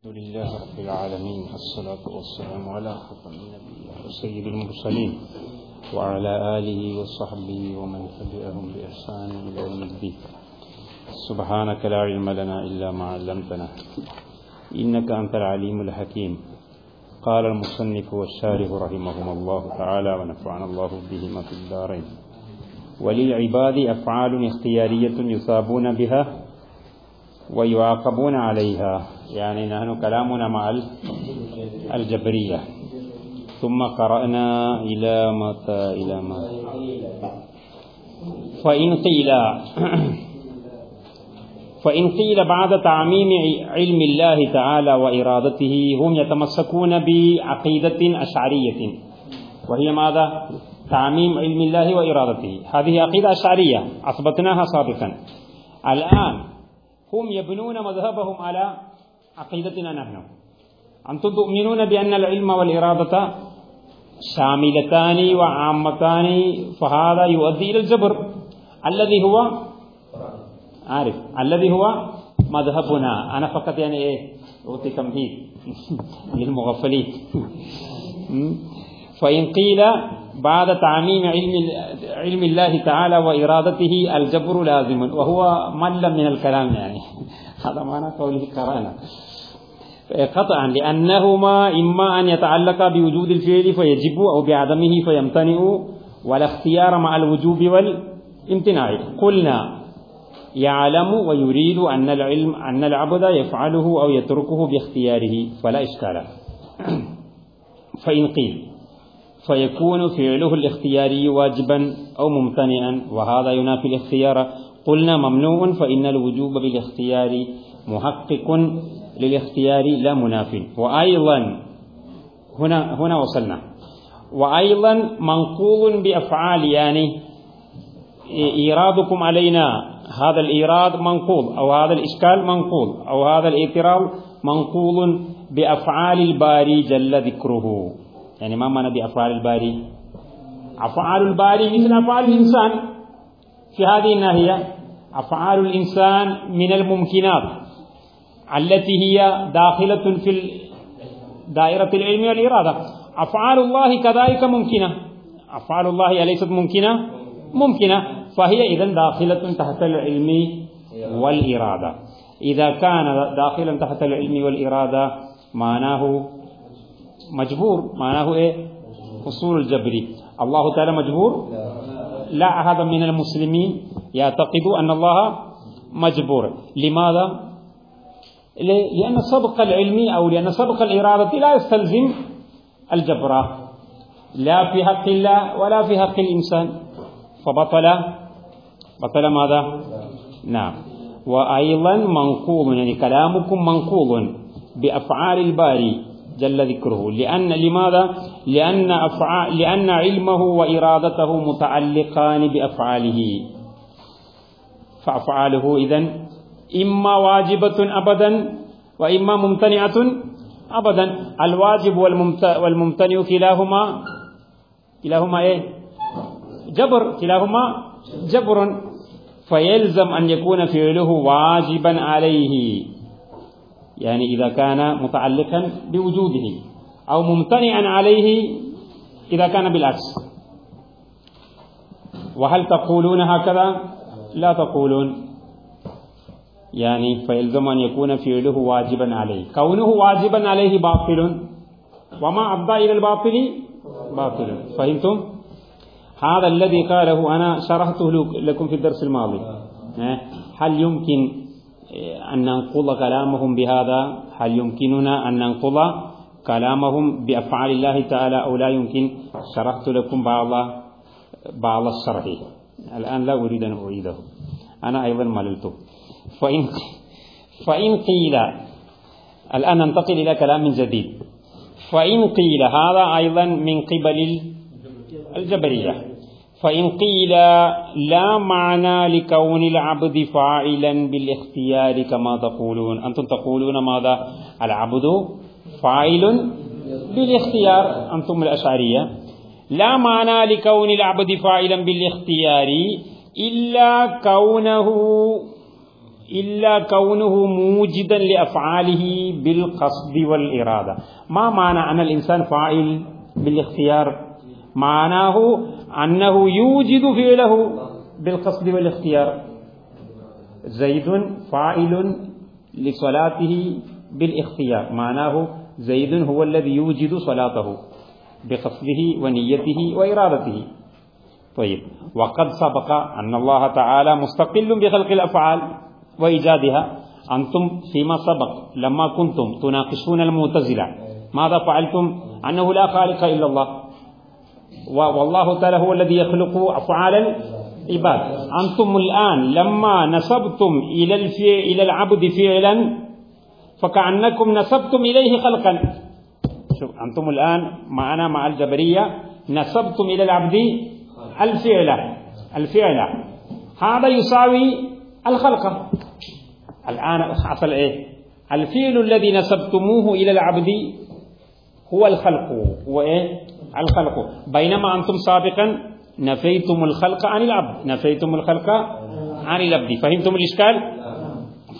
الحمد لله رب العالمين الصلاة والسلام على خاتم النبيين وسيد المرسلين وعلى آله وصحبه ومن تبعهم بإحسان إلى يوم الدين. سبحانك لا علم لنا إلا ما علمتنا إنك أنت العليم الحكيم. قال المصنف والشارح رحمهم الله تعالى ونفعنا الله بهما في الدارين وللعباد أفعال اختيارية يثابون بها ويعاقبون عليها. يعني نحن كلامنا مع الجبرية. ثم قرأنا إلى متى إلى ما فإن قيل فإن قيل بعد تعميم علم الله تعالى وإرادته هم يتمسكون بعقيدة أشعرية. وهي ماذا؟ تعميم علم الله وإرادته. هذه عقيدة أشعرية أثبتناها سابقا. الآن هم يبنون مذهبهم على عقيدتنا نحن. أنتم تؤمنون بأن العلم والإرادة شاملتان وعامتان فهذا يؤدي إلى الجبر. الذي هو عارف الذي هو مذهبنا. أنا فقط يعني إيه أعطي تمهيد للمغفلين. فإن قيل بعد تعميم علم علم الله تعالى وإرادته الجبر لازم وهو مل من الكلام يعني. هذا معنى قوله قرأنا. قطعا لأنهما إما أن يتعلق بوجود الفعل فيجب أو بعدمه فيمتنع ولا اختيار مع الوجوب والامتناع. قلنا يعلم ويريد أن العلم أن العبد يفعله أو يتركه باختياره فلا إشكال. فإن قيل فيكون فعله الاختياري واجبا أو ممتنعا وهذا ينافي الاختيار. قلنا ممنوع فإن الوجوب بالاختيار محقق للاختيار لا مناف. وأيضا هنا هنا وصلنا. وأيضا منقول بأفعال يعني إيرادكم علينا هذا الإيراد منقول أو هذا الإشكال منقول أو هذا الإعتراض منقول بأفعال الباري جل ذكره. يعني ما معنى بأفعال الباري. أفعال الباري مثل أفعال الإنسان. في هذه الناحية أفعال الإنسان من الممكنات التي هي داخلة في دائرة العلم والإرادة. أفعال الله كذلك ممكنة. أفعال الله أليست ممكنة؟ ممكنة. فهي إذا داخلة تحت العلم والإرادة. إذا كان داخلا تحت العلم والإرادة معناه مجبور معناه إيه؟ أصول الجبري الله تعالى مجبور؟ لا. أحد من المسلمين يعتقد أن الله مجبور. لماذا؟ لأن سبق العلم أو لأن سبق الإرادة لا يستلزم الجبر. لا في حق الله ولا في حق الإنسان. فبطل. بطل ماذا؟ نعم. وأيضا منقوض يعني كلامكم منقوض بأفعال الباري. جل ذكره. لأن لماذا؟ لأن أفعال لأن علمه وإرادته متعلقان بأفعاله. فأفعاله إذن إما واجبة أبدا وإما ممتنعة أبدا. الواجب والممتنع كلاهما كلاهما إيه؟ جبر كلاهما جبر. فيلزم أن يكون فعله واجبا عليه. يعني إذا كان متعلقا بوجوده أو ممتنعا عليه إذا كان بالعكس. وهل تقولون هكذا؟ لا تقولون. يعني فيلزم أن يكون فعله واجبا عليه. كونه واجبا عليه باطل. وما أفضى إلى الباطل؟ باطل. فهمتم؟ هذا الذي قاله أنا شرحته لكم في الدرس الماضي. هل يمكن أن ننقض كلامهم بهذا. هل يمكننا أن ننقض كلامهم بأفعال الله تعالى أو لا؟ يمكن. شرحت لكم بعض بعض الشرح. الآن لا أريد أن أعيده. أنا أيضا مللت. فإن فإن قيل الآن ننتقل إلى كلام جديد. فإن قيل هذا أيضا من قبل الجبرية. فإن قيل لا معنى لكون العبد فاعلا بالاختيار كما تقولون. أنتم تقولون ماذا؟ العبد فاعل بالاختيار. أنتم الأشعرية. لا معنى لكون العبد فاعلا بالاختيار إلا كونه إلا كونه موجدا لأفعاله بالقصد والإرادة. ما معنى أن الإنسان فاعل بالاختيار؟ معناه أنه يوجد فعله بالقصد والاختيار. زيد فاعل لصلاته بالاختيار. معناه زيد هو الذي يوجد صلاته بقصده ونيته وإرادته. طيب وقد سبق أن الله تعالى مستقل بخلق الأفعال وإيجادها. أنتم فيما سبق لما كنتم تناقشون المعتزلة. ماذا فعلتم؟ أنه لا خالق إلا الله. والله تعالى هو الذي يخلق أفعال العباد أنتم الآن لما نسبتم إلى إلى العبد فعلا فكأنكم نسبتم إليه خلقا شوف أنتم الآن معنا مع الجبرية نسبتم إلى العبد الفعل الفعل هذا يساوي الخلق الآن حصل إيه الفعل الذي نسبتموه إلى العبد هو الخلق هو إيه الخلق. بينما أنتم سابقا نفيتم الخلق عن العبد. نفيتم الخلق عن العبد. فهمتم الإشكال؟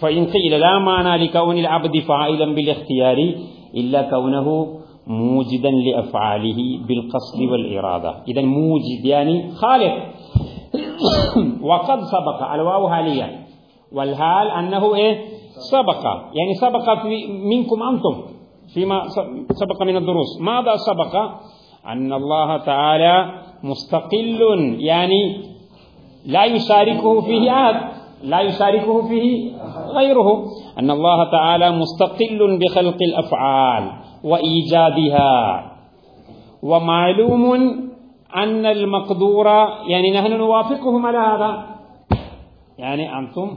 فإن قيل لا معنى لكون العبد فاعلا بالاختيار إلا كونه موجدا لأفعاله بالقصد والإرادة. إذا موجد يعني خالق. وقد سبق. الواو هالية. والهال أنه إيه؟ سبق. يعني سبق في منكم أنتم. فيما سبق من الدروس. ماذا سبق؟ أن الله تعالى مستقل يعني لا يشاركه فيه أحد لا يشاركه فيه غيره. أن الله تعالى مستقل بخلق الأفعال وإيجادها. ومعلوم أن المقدور يعني نحن نوافقهم على هذا. يعني أنتم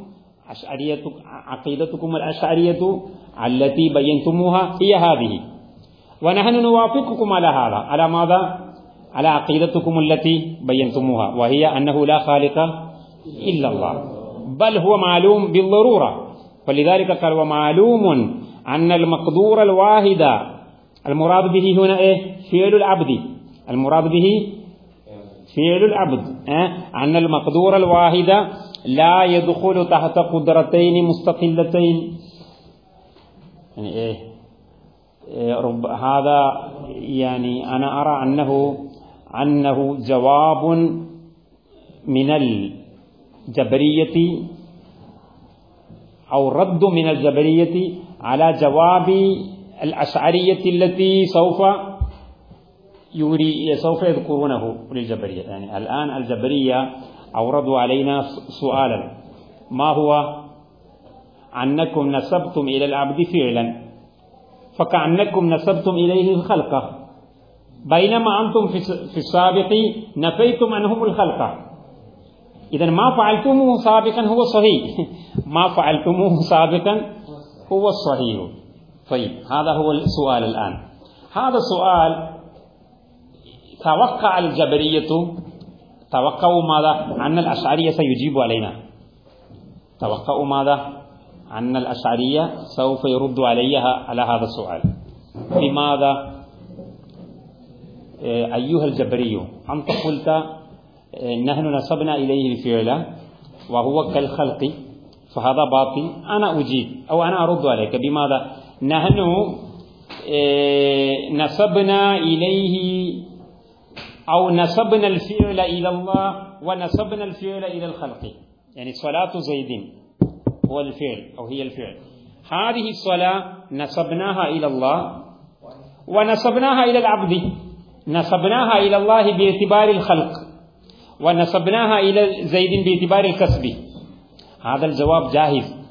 عقيدتكم الأشعرية التي بينتموها هي هذه. ونحن نوافقكم على هذا. على ماذا؟ على عقيدتكم التي بينتموها وهي أنه لا خالق إلا الله بل هو معلوم بالضرورة. فلذلك قال ومعلوم أن المقدور الواحد المراد به هنا إيه؟ فعل العبد. المراد به فعل العبد أه؟ أن المقدور الواحد لا يدخل تحت قدرتين مستقلتين. يعني إيه, رب هذا يعني أنا أرى أنه أنه جواب من الجبرية أو رد من الجبرية على جواب الأشعرية التي سوف يوري سوف يذكرونه للجبرية. يعني الآن الجبرية أوردوا علينا سؤالا. ما هو؟ أنكم نسبتم إلى العبد فعلا. فكأنكم نسبتم إليه الخلق بينما أنتم في السابق نفيتم أنهم الخلق إذا ما فعلتموه سابقا هو صحيح. ما فعلتموه سابقا هو الصحيح طيب هذا هو السؤال الآن. هذا السؤال توقع الجبرية توقعوا ماذا؟ أن الأشعرية سيجيب علينا. توقعوا ماذا؟ أن الأشعرية سوف يرد عليها على هذا السؤال. لماذا أيها الجبري أنت قلت نحن نسبنا إليه الفعل وهو كالخلق فهذا باطل. أنا أجيب أو أنا أرد عليك. بماذا؟ نحن نسبنا إليه أو نسبنا الفعل إلى الله ونسبنا الفعل إلى الخلق. يعني صلاة زيد. هو الفعل أو هي الفعل. هذه الصلاة نسبناها إلى الله ونسبناها إلى العبد. نسبناها إلى الله باعتبار الخلق ونسبناها إلى زيد باعتبار الكسب. هذا الجواب جاهز.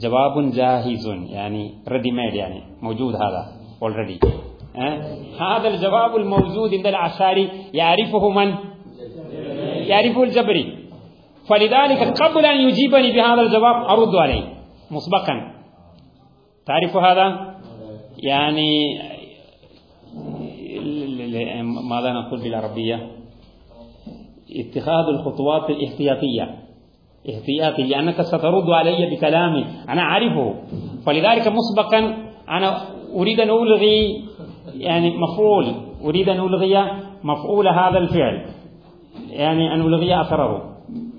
جواب جاهز يعني ريدي ميد يعني موجود هذا أه؟ هذا الجواب الموجود عند العشاري يعرفه من؟ يعرفه الجبري. فلذلك قبل أن يجيبني بهذا الجواب أرد عليه. مسبقا. تعرف هذا؟ يعني ماذا نقول بالعربية؟ اتخاذ الخطوات الاحتياطية. احتياطي لأنك سترد علي بكلامي. أنا أعرفه. فلذلك مسبقا أنا أريد أن ألغي يعني مفعول. أريد أن ألغي مفعول هذا الفعل. يعني أن ألغي أثره.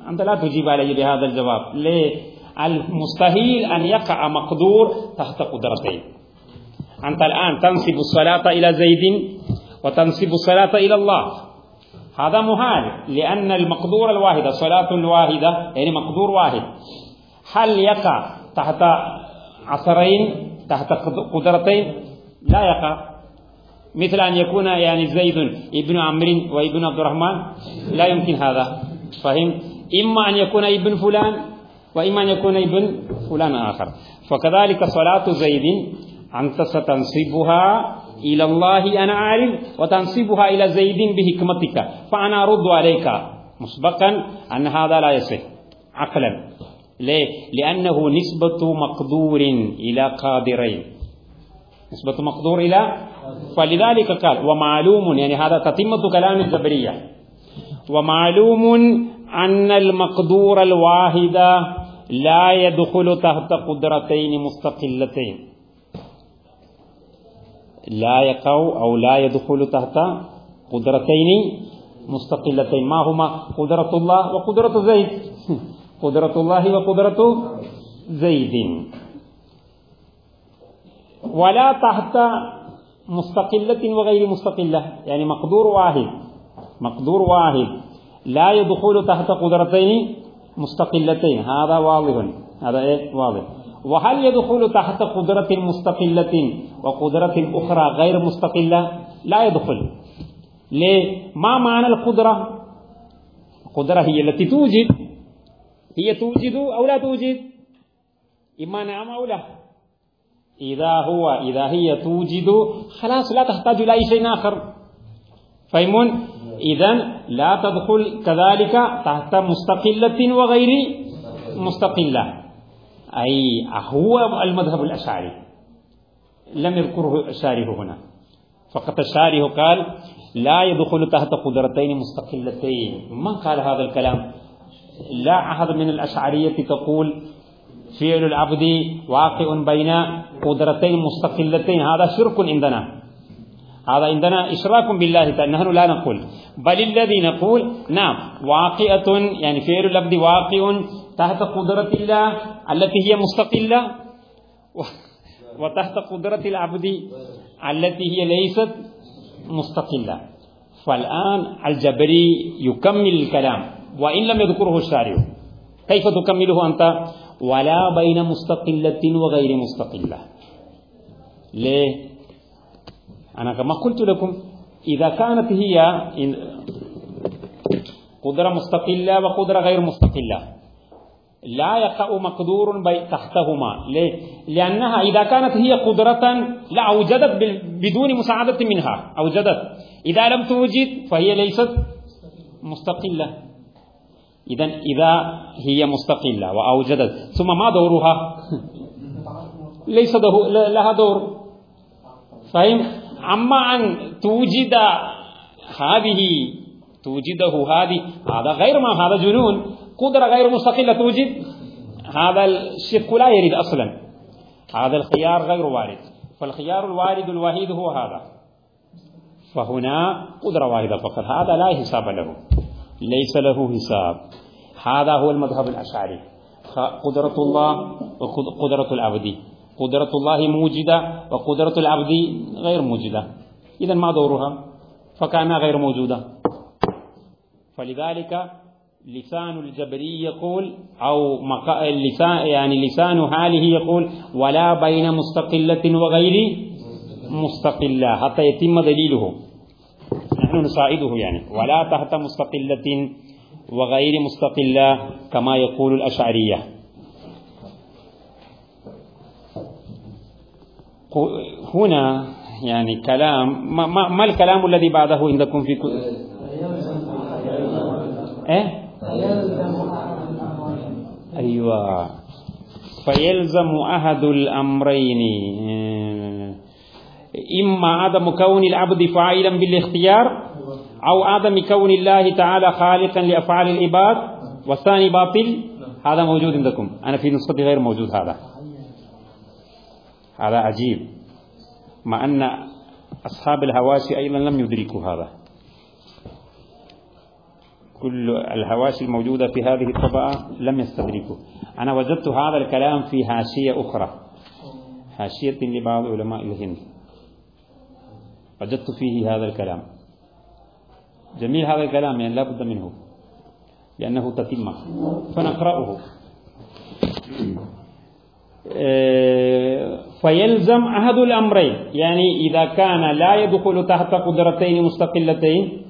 أنت لا تجيب علي بهذا الجواب. ليه؟ المستحيل أن يقع مقدور تحت قدرتين. أنت الآن تنسب الصلاة إلى زيد وتنسب الصلاة إلى الله. هذا محال لأن المقدور الواحدة صلاة الواحدة يعني مقدور واحد. هل يقع تحت عصرين تحت قدرتين؟ لا يقع. مثل أن يكون يعني زيد ابن عمرو وابن عبد الرحمن. لا يمكن هذا. فهم إما أن يكون ابن فلان وإما أن يكون ابن فلان آخر. فكذلك صلاة زيد أنت ستنصبها إلى الله أنا عالم وتنصبها إلى زيد بحكمتك فأنا أرد عليك. مسبقا أن هذا لا يصح. عقلا. ليه؟ لأنه نسبة مقدور إلى قادرين. نسبة مقدور إلى؟ فلذلك قال ومعلوم يعني هذا تتمة كلام الجبرية. ومعلوم أن المقدور الواحد لا يدخل تحت قدرتين مستقلتين. لا يقع أو لا يدخل تحت قدرتين مستقلتين. ما هما؟ قدرة الله وقدرة زيد. قدرة الله وقدرة زيد. ولا تحت مستقلة وغير مستقلة. يعني مقدور واحد. مقدور واحد. لا يدخل تحت قدرتين مستقلتين. هذا واضح. هذا إيه؟ واضح. وهل يدخل تحت قدرة مستقلة وقدرة أخرى غير مستقلة؟ لا يدخل. ليه؟ ما معنى القدرة؟ القدرة هي التي توجد. هي توجد أو لا توجد؟ إما نعم أو لا. إذا هو إذا هي توجد خلاص لا تحتاج إلى أي شيء آخر. فهمون؟ إذا لا تدخل كذلك تحت مستقلة وغير مستقلة. أي هو المذهب الأشعري. لم يذكره الشارح هنا. فقط الشارح قال لا يدخل تحت قدرتين مستقلتين. من قال هذا الكلام؟ لا أحد من الأشعرية تقول فعل العبد واقع بين قدرتين مستقلتين. هذا شرك عندنا. هذا عندنا إشراك بالله تعالى نحن لا نقول. بل الذي نقول نعم واقعة يعني فعل العبد واقع تحت قدرة الله التي هي مستقلة وتحت قدرة العبد التي هي ليست مستقلة. فالآن الجبري يكمل الكلام وإن لم يذكره الشارع كيف تكمله أنت؟ ولا بين مستقلة وغير مستقلة. ليه؟ أنا كما قلت لكم إذا كانت هي قدرة مستقلة وقدرة غير مستقلة لا يقع مقدور تحتهما. ليه؟ لأنها إذا كانت هي قدرة لا أوجدت بدون مساعدة منها. أوجدت. إذا لم توجد فهي ليست مستقلة. إذا إذا هي مستقلة وأوجدت. ثم ما دورها؟ ليس لها دور. فهم أما أن توجد هذه توجده هذه هذا غير ما هذا جنون. قدرة غير مستقلة توجد. هذا الشق لا يريد أصلا. هذا الخيار غير وارد. فالخيار الوارد الوحيد هو هذا. فهنا قدرة واحدة فقط. هذا لا حساب له. ليس له حساب. هذا هو المذهب الأشعري. قدرة الله وقدرة العبد. قدرة الله موجودة وقدرة العبد غير موجودة إذا ما دورها؟ فكانها غير موجودة. فلذلك لسان الجبري يقول أو لسان يعني لسان حاله يقول ولا بين مستقلة وغير مستقلة. حتى يتم دليله. نحن نساعده يعني. ولا تحت مستقلة وغير مستقلة كما يقول الأشعرية. هنا يعني كلام ما, ما, الكلام الذي بعده عندكم في إيه؟ أيوة. فيلزم أحد الأمرين إما عدم كون العبد فاعلا بالاختيار أو عدم كون الله تعالى خالقا لأفعال العباد والثاني باطل. هذا موجود عندكم. أنا في نسختي غير موجود هذا. هذا عجيب مع أن أصحاب الهواشي أيضا لم يدركوا هذا. كل الهواشي الموجودة في هذه الطبعة لم يستدركوا. أنا وجدت هذا الكلام في هاشية أخرى هاشية لبعض علماء الهند. وجدت فيه هذا الكلام. جميل هذا الكلام يعني لا بد منه لأنه تتمة. فنقرأه. فيلزم أحد الأمرين. يعني إذا كان لا يدخل تحت قدرتين مستقلتين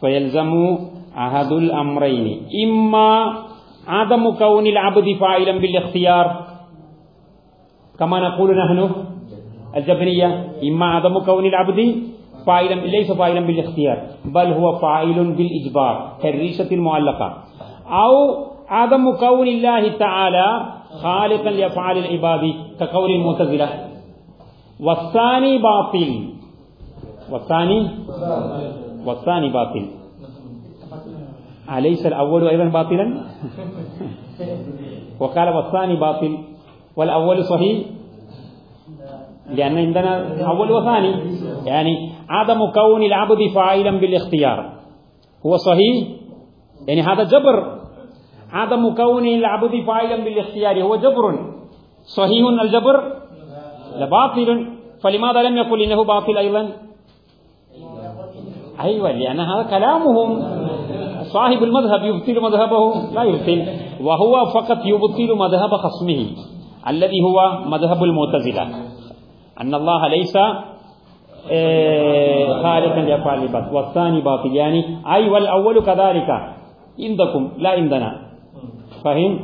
فيلزم أحد الأمرين. إما عدم كون العبد فاعلا بالاختيار كما نقول نحن الجبرية. إما عدم كون العبد فاعلا ليس فاعلا بالاختيار بل هو فاعل بالإجبار كالريشة المعلقة. أو عدم كون الله تعالى خالقا لأفعال العباد كقول المعتزلة. والثاني باطل. والثاني؟ والثاني باطل. أليس الأول أيضا باطلا؟ وقال والثاني باطل. والأول صحيح؟ لأن عندنا أول وثاني. يعني عدم كون العبد فاعلا بالاختيار. هو صحيح؟ يعني هذا جبر. عدم كون العبد فاعلا بالاختيار هو جبر. صحيح الجبر؟ لباطل فلماذا لم يقل إنه باطل أيضا؟ أيوة لأن هذا كلامهم. صاحب المذهب يبطل مذهبه لا يبطل. وهو فقط يبطل مذهب خصمه الذي هو مذهب المعتزلة. أن الله ليس خالقا لأفعال العباد والثاني باطل يعني أي والأول كذلك. عندكم لا عندنا. فهم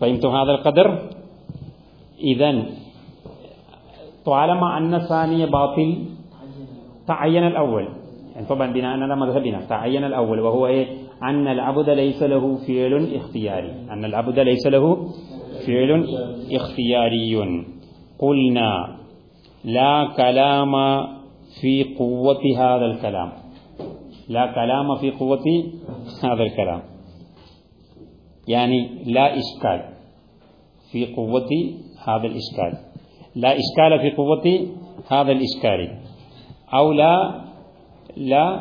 فهمتم هذا القدر؟ إذا طالما أن الثاني باطل تعين الأول. يعني طبعا بناء على مذهبنا تعين الأول وهو إيه؟ أن العبد ليس له فعل اختياري. أن العبد ليس له فعل اختياري. قلنا لا كلام في قوة هذا الكلام. لا كلام في قوة هذا الكلام. يعني لا إشكال في قوة هذا الإشكال. لا إشكال في قوة هذا الإشكال. أو لا لا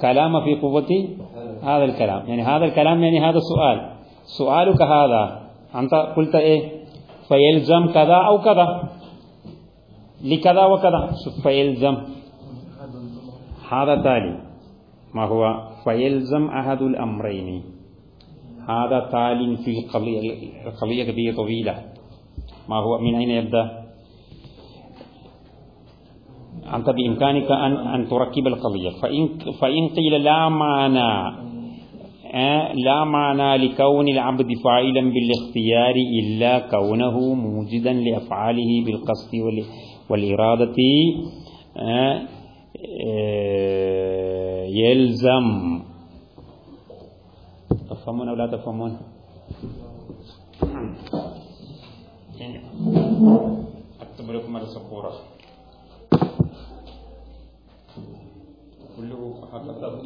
كلام في قوة هذا الكلام. يعني هذا الكلام يعني هذا السؤال سؤالك هذا. أنت قلت إيه؟ فيلزم كذا أو كذا. لكذا وكذا. فيلزم هذا تالي. ما هو؟ فيلزم أحد الأمرين. هذا تال في القضية القضية قضية طويلة. ما هو؟ من أين يبدأ؟ أنت بإمكانك أن أن تركب القضية. فإن فإن قيل لا معنى لا معنى لكون العبد فاعلا بالاختيار إلا كونه موجدا لأفعاله بالقصد والإرادة يلزم. تفهمون أو لا تفهمون؟ أكتب لكم السبورة. كله هكذا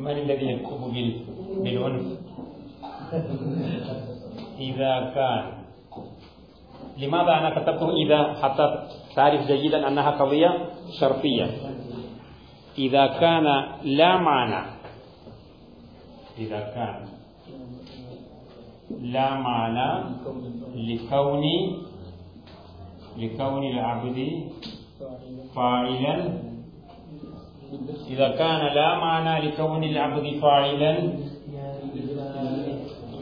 من الذي يكتب بالعنف؟ إذا كان. لماذا أنا كتبته إذا؟ حتى تعرف جيدا أنها قضية شرطية. إذا كان لا معنى. إذا كان لا معنى لكون لكون العبد فاعلا إذا كان لا معنى لكون العبد فاعلا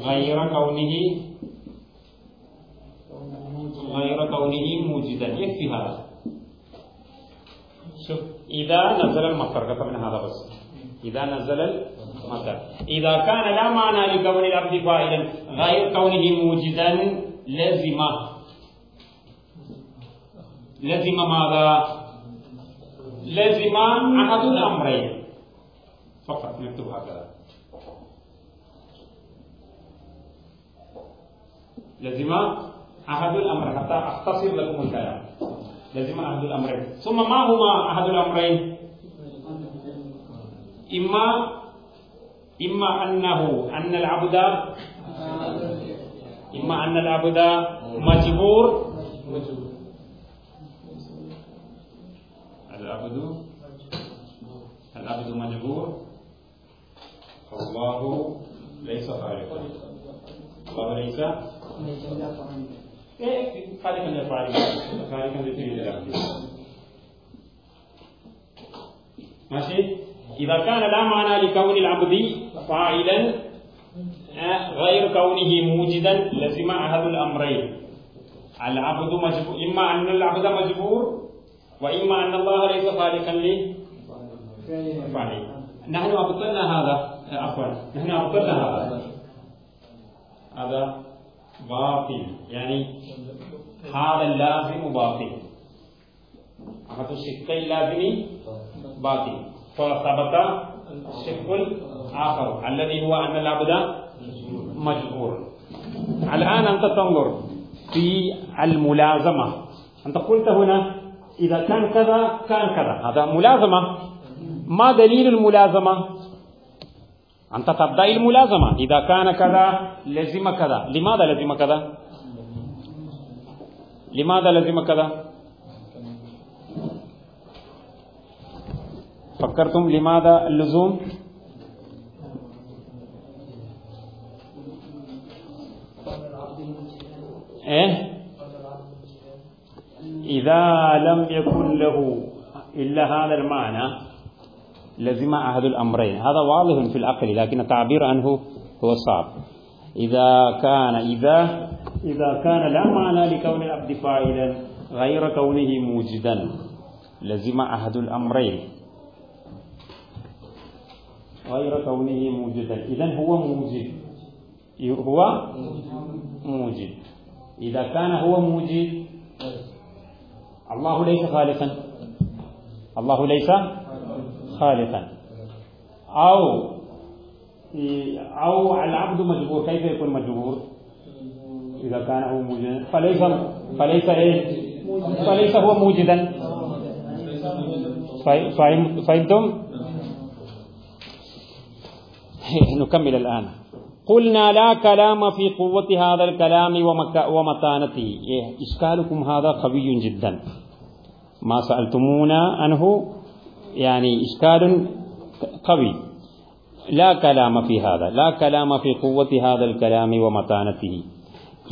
غير كونه غير كونه موجدا يكفي هذا. شوف إذا نزل المطر كتبنا هذا بس؟ إذا نزل المطر. إذا كان لا معنى لكون العبد فاعلا غير كونه موجدا لزم. لزم ماذا؟ لزم أحد الأمرين. فقط نكتب هكذا. لزم أحد الأمرين. حتى أختصر لكم الكلام. لزم أحد الأمرين. ثم ما هما أحد الأمرين؟ إما إما أنه أن العبد إما أن العبد مجبور. العبد العبد مجبور فالله ليس خالقا. الله ليس إيه خالقا للفعل خالقا للفعل ماشي؟ إذا كان لا معنى لكون العبد فاعلا آه، غير كونه موجدا لزم أحد الأمرين. العبد مجبور إما أن العبد مجبور وإما أن الله ليس خالقا لفعله نحن أبطلنا هذا. آه، عفوا. نحن أبطلنا هذا. هذا باطل. يعني هذا اللازم باطل. هذا الشق اللازم باطل. فثبت الشق الآخر الذي هو أن العبد مجبور. الآن أنت تنظر في الملازمة. أنت قلت هنا إذا كان كذا كان كذا. هذا ملازمة. ما دليل الملازمة؟ أنت تبدأ الملازمة. إذا كان كذا لزم كذا. لماذا لزم كذا؟ لماذا لزم كذا؟ فكرتم لماذا اللزوم؟ إيه؟ إذا لم يكن له إلا هذا المعنى لزم أحد الأمرين. هذا واضح في العقل لكن التعبير عنه هو صعب. إذا كان إذا إذا كان لا معنى لكون العبد فاعلا غير كونه موجدا لزم أحد الأمرين. غير كونه موجودا إذا هو موجد. هو موجد. إذا كان هو موجد الله ليس خالقا. الله ليس خالقا. أو أو العبد مجبور. كيف يكون مجبور؟ إذا كان هو موجدا فليس فليس إيه؟ فليس هو موجدا فهمتم نكمل الآن. قلنا لا كلام في قوة هذا الكلام ومتانته. إيه إشكالكم هذا قوي جدا. ما سألتمونا عنه يعني إشكال قوي. لا كلام في هذا لا كلام في قوة هذا الكلام ومتانته.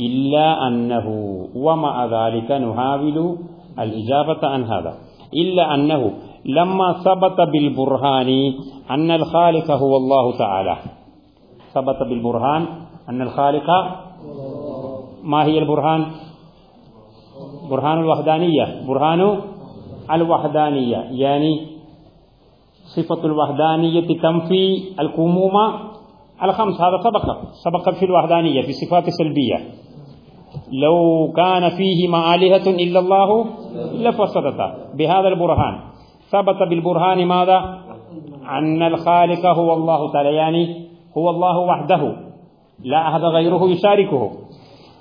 إلا أنه ومع ذلك نحاول الإجابة عن هذا. إلا أنه لما ثبت بالبرهان أن الخالق هو الله تعالى. ثبت بالبرهان أن الخالق ما هي البرهان؟ برهان الوحدانية برهان الوحدانية يعني صفة الوحدانية تنفي الكمومة الخمس. هذا سبق سبق في الوحدانية في صفات سلبية. لو كان فيه آلهة إلا الله لفسدتا بهذا البرهان. ثبت بالبرهان ماذا؟ أن الخالق هو الله تعالى يعني هو الله وحده. لا أحد غيره يشاركه.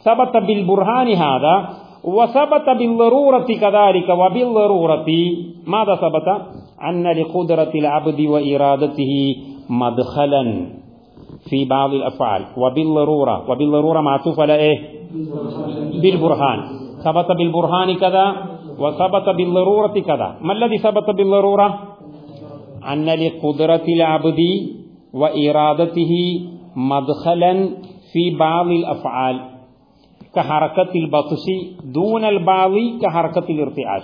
ثبت بالبرهان هذا وثبت بالضرورة كذلك. وبالضرورة ماذا ثبت؟ أن لقدرة العبد وإرادته مدخلا في بعض الأفعال. وبالضرورة. وبالضرورة معطوفة لإيه بالبرهان. ثبت بالبرهان كذا وثبت بالضرورة كذا. ما الذي ثبت بالضرورة؟ أن لقدرة العبد وإرادته مدخلا في بعض الأفعال كحركة البطش دون البعض كحركة الارتعاش.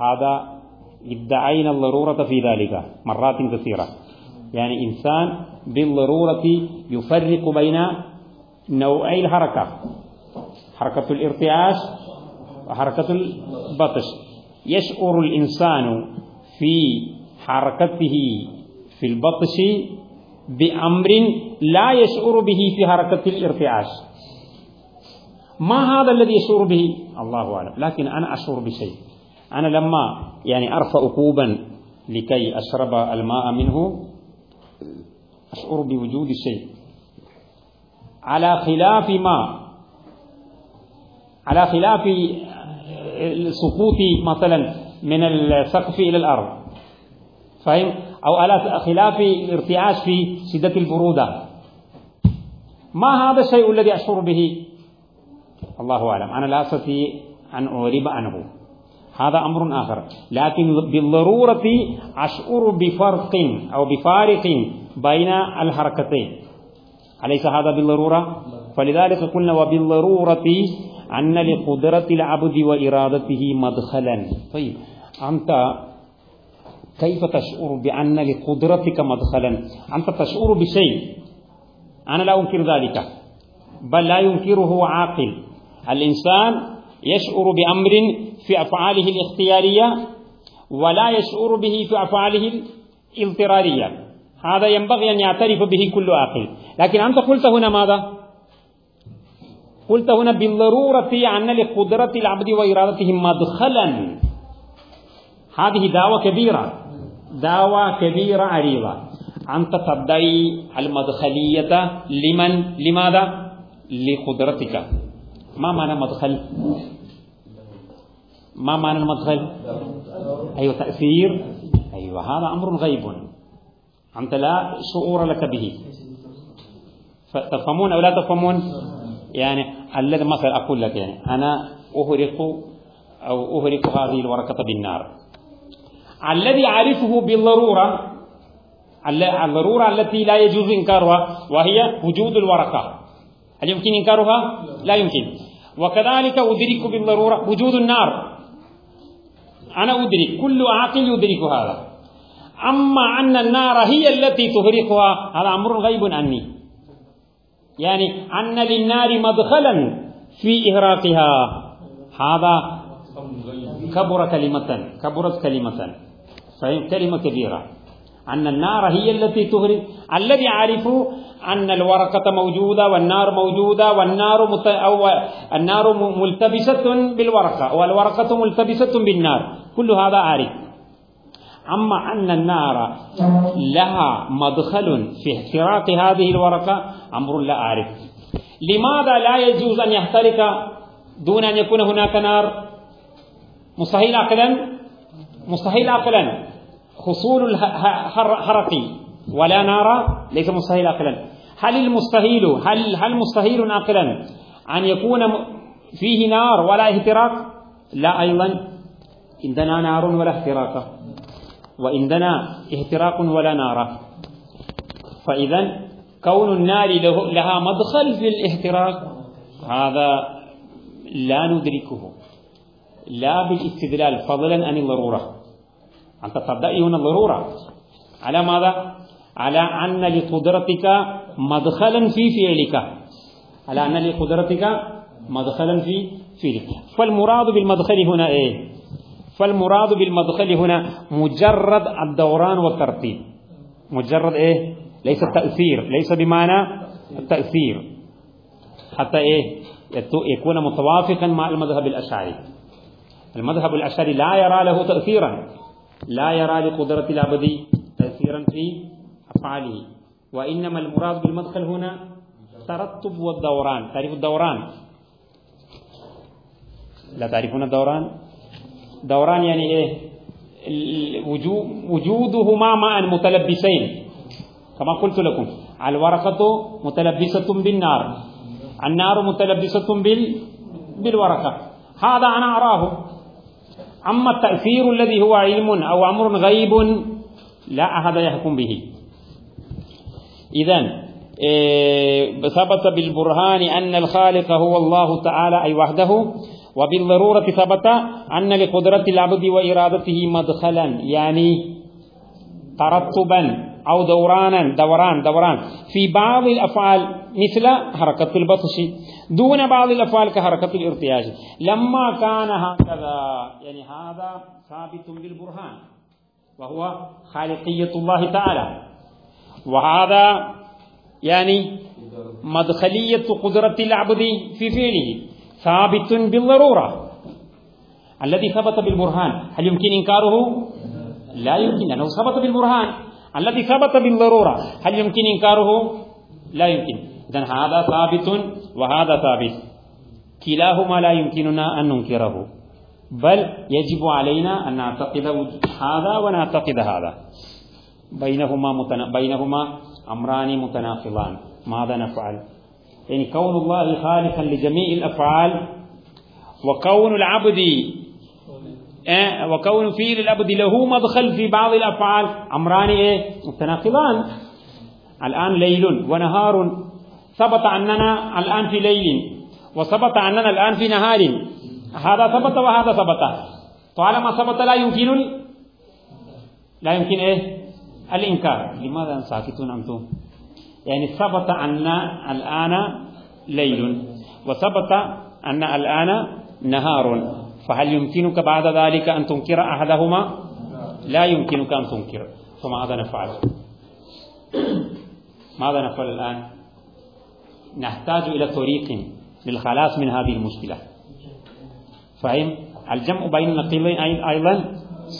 هذا ادعينا الضرورة في ذلك مرات كثيرة. يعني إنسان بالضرورة يفرق بين نوعي الحركة حركة الارتعاش وحركة البطش. يشعر الإنسان في حركته في البطش بأمر لا يشعر به في حركة الارتعاش. ما هذا الذي يشعر به؟ الله أعلم. لكن أنا أشعر بشيء. أنا لما يعني أرفع كوبا لكي أشرب الماء منه أشعر بوجود شيء. على خلاف ما على خلاف سقوط مثلا من السقف إلى الأرض. فهم أو على خلاف الارتعاش في شدة البرودة. ما هذا الشيء الذي أشعر به؟ الله أعلم. أنا لا أستطيع أن أعرب عنه. هذا أمر آخر. لكن بالضرورة أشعر بفرق أو بفارق بين الحركتين. أليس هذا بالضرورة؟ فلذلك قلنا وبالضرورة أن لقدرة العبد وإرادته مدخلا. طيب أنت كيف تشعر بأن لقدرتك مدخلا؟ أنت تشعر بشيء. أنا لا أنكر ذلك بل لا ينكره عاقل. الإنسان يشعر بأمر في أفعاله الاختيارية ولا يشعر به في أفعاله الاضطرارية هذا ينبغي أن يعترف به كل عاقل. لكن أنت قلت هنا ماذا؟ قلت هنا بالضرورة أن لقدرة العبد وإرادته مدخلا. هذه دعوة كبيرة. دعوة كبيرة عريضة أنت تدعي المدخلية لمن؟ لماذا؟ لقدرتك. ما معنى مدخل؟ ما معنى المدخل؟ أيوة تأثير. أيوة هذا أمر غيب. أنت لا شعور لك به. تفهمون أو لا تفهمون؟ يعني الذي مثلا أقول لك يعني أنا أهرق أو أهرق هذه الورقة بالنار. الذي أعرفه بالضرورة الضرورة التي لا يجوز إنكارها وهي وجود الورقة. هل يمكن إنكارها؟ لا يمكن. وكذلك أدرك بالضرورة وجود النار. أنا أدرك كل عاقل يدرك هذا. أما أن النار هي التي تهرقها هذا أمر غيب عني. يعني أن للنار مدخلا في إهراقها هذا كبر كلمة كبرت كلمة. فهي كلمة كبيرة. أن النار هي التي تهرق الذي يعرف أن الورقة موجودة والنار موجودة والنار مت... أو النار ملتبسة بالورقة والورقة ملتبسة بالنار. كل هذا عارف. أما أن النار لها مدخل في احتراق هذه الورقة أمر لا أعرف. لماذا لا يجوز أن يحترق دون أن يكون هناك نار؟ مستحيل عقلا مستحيل عقلا حصول الحرق ولا نار ليس مستحيل عقلا هل المستحيل هل هل مستحيل عقلا أن يكون فيه نار ولا احتراق؟ لا أيضا. عندنا نار ولا احتراق. وعندنا احتراق ولا نار. فإذا كون النار لها مدخل في الاحتراق هذا لا ندركه. لا بالاستدلال فضلا عن الضرورة. أنت تبدأ هنا الضرورة على ماذا؟ على أن لقدرتك مدخلا في فعلك على أن لقدرتك مدخلا في فعلك فالمراد بالمدخل هنا إيه؟ فالمراد بالمدخل هنا مجرد الدوران والترتيب مجرد إيه؟ ليس التأثير ليس بمعنى التأثير حتى إيه؟ يكون متوافقا مع المذهب الأشعري المذهب الأشعري لا يرى له تأثيرا لا يرى لقدرة العبد تأثيرا في أفعاله. وإنما المراد بالمدخل هنا ترتب والدوران. تعرف الدوران. لا تعرفون الدوران؟ دوران يعني إيه؟ وجودهما مع متلبسين. كما قلت لكم الورقة متلبسة بالنار. النار متلبسة بال بالورقة. هذا أنا أراه. أما التأثير الذي هو علم أو أمر غيب لا أحد يحكم به. إذا إيه، ثبت بالبرهان أن الخالق هو الله تعالى أي وحده وبالضرورة ثبت أن لقدرة العبد وإرادته مدخلا يعني ترتبا. أو دورانا دوران دوران. في بعض الأفعال مثل حركة البطش. دون بعض الأفعال كحركة الارتياج. لما كان هكذا يعني هذا ثابت بالبرهان وهو خالقية الله تعالى. وهذا يعني مدخلية قدرة العبد في فعله. ثابت بالضرورة. الذي ثبت بالبرهان. هل يمكن إنكاره؟ لا يمكن لأنه ثبت بالبرهان. الذي ثبت بالضرورة. هل يمكن إنكاره؟ لا يمكن. إذا هذا ثابت وهذا ثابت. كلاهما لا يمكننا أن ننكره. بل يجب علينا أن نعتقد هذا ونعتقد هذا. بينهما متنا... بينهما أمران متناقضان. ماذا نفعل؟ يعني كون الله خالقا لجميع الأفعال وكون العبد وكون فعل العبد له مدخل في بعض الأفعال. أمران إيه؟ متناقضان. الآن ليل ونهار. ثبت أننا الآن في ليل وثبت أننا الآن في نهار. هذا ثبت وهذا ثبت. طالما ثبت لا يمكن لا يمكن إيه؟ الإنكار. لماذا ساكتون أنتم؟ يعني ثبت أن الآن ليل وثبت أن الآن نهار. فهل يمكنك بعد ذلك أن تنكر أحدهما؟ لا يمكنك أن تنكر. فماذا نفعل؟ ماذا نفعل الآن؟ نحتاج إلى طريق للخلاص من هذه المشكلة. فهم الجمع بين النقيضين أيضا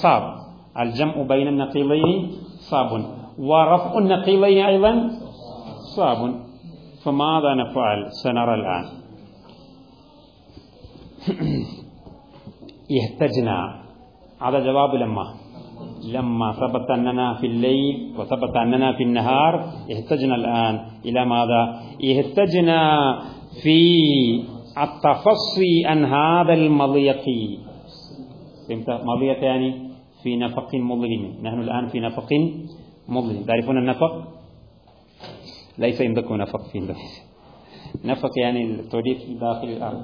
صعب. الجمع بين النقيضين صعب. ورفع النقيضين أيضا صعب. فماذا نفعل؟ سنرى الآن. يحتجنا هذا جواب لما. لما ثبت أننا في الليل وثبت أننا في النهار احتجنا الآن. إلى ماذا؟ احتجنا في التفصي عن هذا المضيق. فهمت؟ مضيق يعني في نفق مظلم. نحن الآن في نفق مظلم. تعرفون النفق؟ ليس عندكم نفق في اندونيسيا نفق يعني الطريق داخل الأرض.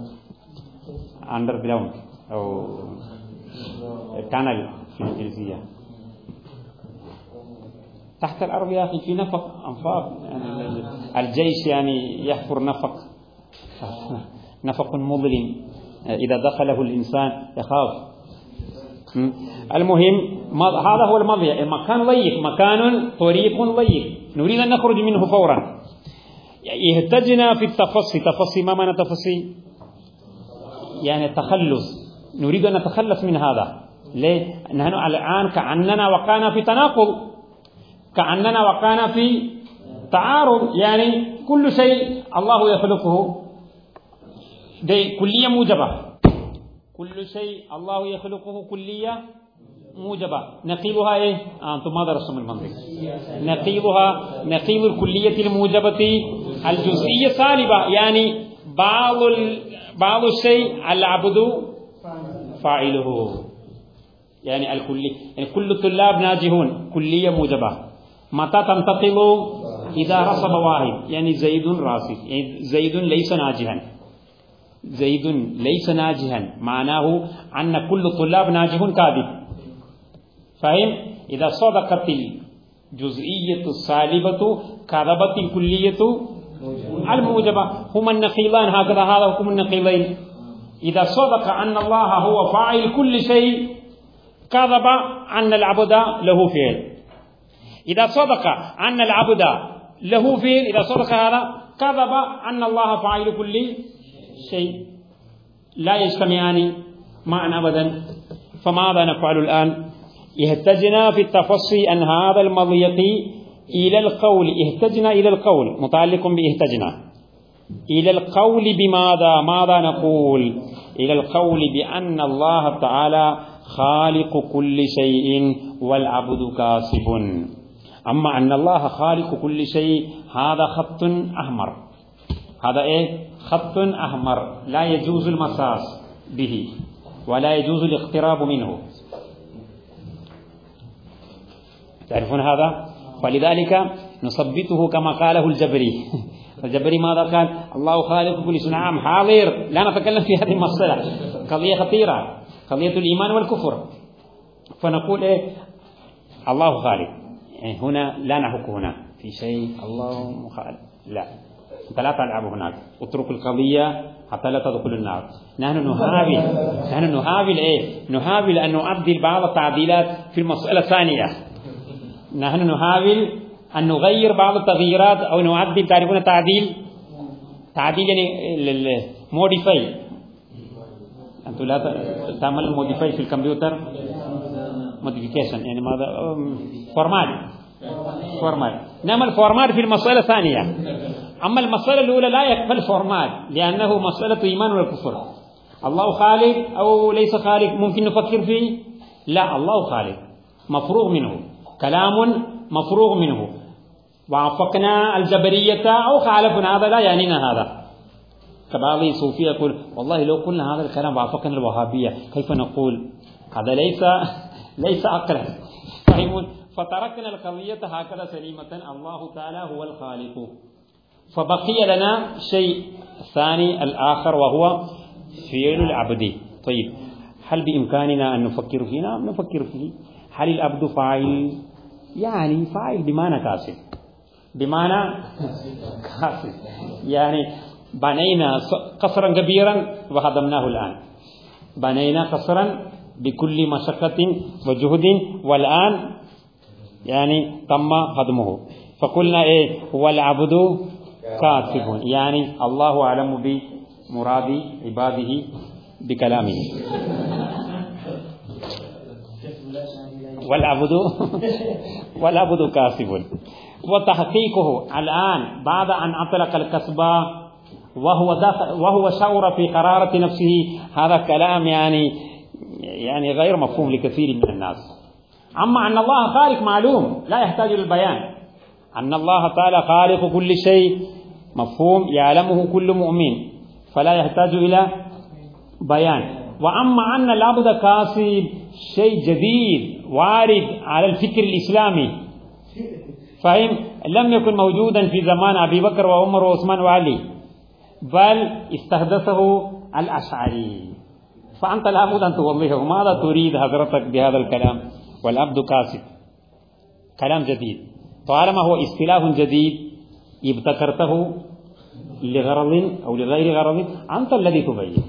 جراوند أو تانل في الإنجليزية تحت الأرض يا أخي في نفق أنفاق يعني الجيش يعني يحفر نفق. نفق مظلم. إذا دخله الإنسان يخاف. المهم هذا هو المضيع. المكان ضيق مكان طريق ضيق. نريد أن نخرج منه فورا. يهتجنا في التفصي. تفصي ما معنى تفصي؟ يعني التخلص. نريد أن نتخلص من هذا. ليه؟ نحن الآن كأننا وقعنا في تناقض. كأننا وقعنا في تعارض. يعني كل شيء الله يخلقه. دي كلية موجبة. كل شيء الله يخلقه كلية موجبة. نقيضها إيه؟ أنتم ما درستم المنطق. نقيضها نقيض الكلية الموجبة الجزئية سالبة. يعني بعض. بعض الشيء العبد فاعله. يعني الكلي. يعني كل الطلاب ناجحون. كلية موجبة. متى تنتقل؟ إذا رصب واحد. يعني زيد راسب يعني زيد ليس ناجحا. زيد ليس ناجحا. معناه أن كل الطلاب ناجح كاذب. فهم إذا صدقت الجزئية السالبة كذبت الكلية الموجبة. هما النقيضان هكذا هذا حكم النقيضين إذا صدق أن الله هو فاعل كل شيء كذب أن العبد له فعل. إذا صدق أن العبد له فعل إذا صدق هذا كذب أن الله فاعل كل شيء. لا يجتمعان معا أبدا. فماذا نفعل الآن؟ اهتجنا في التفصي عن هذا المضيق إلى القول اهتجنا إلى القول. متعلق بإهتجنا. إلى القول بماذا؟ ماذا نقول؟ إلى القول بأن الله تعالى خالق كل شيء والعبد كاسب. أما أن الله خالق كل شيء هذا خط أحمر. هذا إيه؟ خط أحمر. لا يجوز المساس به ولا يجوز الاقتراب منه. تعرفون هذا؟ فلذلك نثبته كما قاله الجبري. الجبري ماذا قال الله خالق كل شيء. نعم حاضر. لا نتكلم في هذه المسألة. قضية خطيرة. قضية الإيمان والكفر. فنقول إيه؟ الله خالق. يعني هنا لا نحك هنا. في شيء الله مخالف لا. أنت لا تلعب هناك. اترك القضية حتى لا تدخل النار. نحن نحاول. نحن نحاول إيه؟ نحاول أن نعدل بعض التعديلات في المسألة الثانية. نحن نحاول أن نغير بعض التغييرات أو نعدل تعرفون تعديل. تعديل يعني modify أنتم لا تعمل modify في الكمبيوتر؟ modification يعني ماذا؟ format format نعمل format في المسألة الثانية. أما المسألة الأولى لا يقبل format لأنه مسألة إيمان والكفر. الله خالق أو ليس خالق ممكن نفكر فيه؟ لا الله خالق. مفروغ منه. كلام مفروغ منه. وافقنا الجبرية أو خالفنا هذا لا يعنينا هذا. كبعض الصوفية يقول والله لو قلنا هذا الكلام وافقنا الوهابية كيف نقول؟ هذا ليس ليس عقلا فهمون فتركنا القضية هكذا سليمة. الله تعالى هو الخالق. فبقي لنا شيء ثاني الآخر وهو فعل العبد. طيب هل بإمكاننا أن نفكر فيه نعم نفكر فيه. هل العبد فاعل؟ يعني فاعل بمعنى كاسب. بمعنى كاسب يعني بنينا قصرا كبيرا وهدمناه الآن. بنينا قصرا بكل مشقة وجهد والآن يعني تم هدمه فقلنا إيه؟ هو العبد كاتب يعني الله أعلم بمراد عباده بكلامه. والعبد والعبد كاسب وتحقيقه الآن بعد أن أطلق الكسب وهو وهو شعر في قرارة نفسه هذا كلام يعني يعني غير مفهوم لكثير من الناس. أما أن الله خالق معلوم لا يحتاج للبيان أن الله تعالى خالق كل شيء مفهوم يعلمه كل مؤمن فلا يحتاج إلى بيان. وأما أن العبد كاسب شيء جديد وارد على الفكر الإسلامي. فهم لم يكن موجودا في زمان أبي بكر وعمر وعثمان وعلي بل استحدثه الأشعري. فأنت لابد أن توضحه ماذا تريد حضرتك بهذا الكلام؟ والعبد كاسب. كلام جديد. طالما هو اصطلاح جديد ابتكرته لغرض أو لغير غرض أنت الذي تبين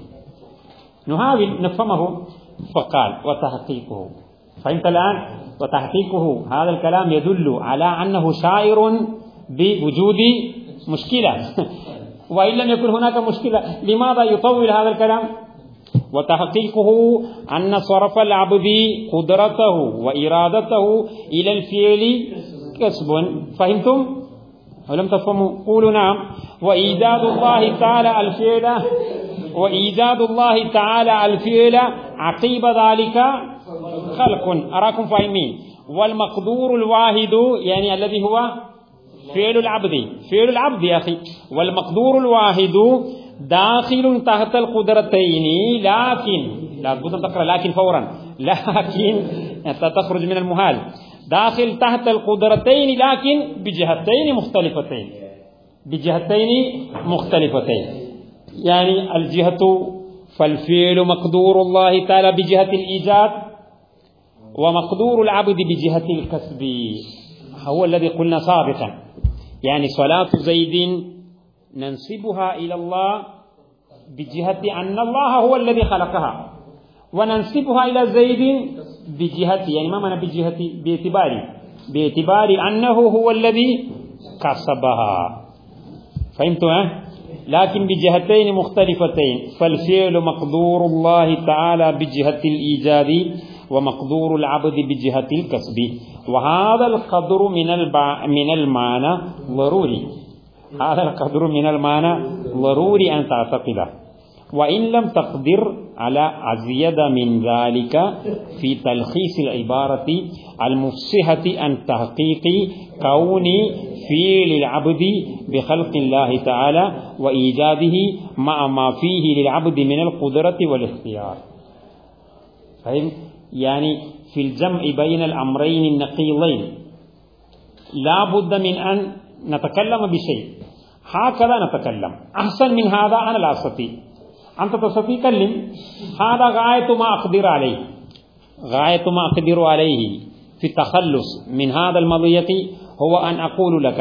نحاول نفهمه. فقال وتحقيقه. فهمت الآن وتحقيقه. هذا الكلام يدل على أنه شاعر بوجود مشكلة. وإن لم يكن هناك مشكلة لماذا يطول هذا الكلام؟ وتحقيقه أن صرف العبد قدرته وإرادته إلى الفعل كسب. فهمتم؟ ولم تفهموا؟ قولوا نعم. وإيجاد الله تعالى الفعل وإيجاد الله تعالى الفعل عقيب ذلك خلق. أراكم فاهمين؟ والمقدور الواحد يعني الذي هو فعل العبد. فعل العبد يا أخي. والمقدور الواحد داخل تحت القدرتين لكن لا بد أن تقرأ لكن فورا. لكن تخرج من المهال. داخل تحت القدرتين لكن بجهتين مختلفتين. بجهتين مختلفتين. يعني الجهة فالفعل مقدور الله تعالى بجهة الإيجاد. ومقدور العبد بجهة الكسب. هو الذي قلنا سابقا. يعني صلاة زيد ننسبها إلى الله بجهة أن الله هو الذي خلقها. وننسبها إلى زيد بجهة يعني ما معنى بجهة؟ باعتبار باعتبار أنه هو الذي كسبها. فهمتوا لكن بجهتين مختلفتين. فالفعل مقدور الله تعالى بجهة الإيجاد ومقدور العبد بجهة الكسب. وهذا القدر من البع... من المعنى ضروري. هذا القدر من المعنى ضروري أن تعتقده. وإن لم تقدر على أزيد من ذلك في تلخيص العبارة المفصحة عن تحقيق كون فعل العبد بخلق الله تعالى وإيجاده مع ما فيه للعبد من القدرة والاختيار. فهم؟ يعني في الجمع بين الأمرين النقيضين. لا بد من أن نتكلم بشيء. هكذا نتكلم. أحسن من هذا أنا لا أستطيع. أنت تستطيع كلم هذا غاية ما أقدر عليه. غاية ما أقدر عليه في التخلص من هذا المضيق هو أن أقول لك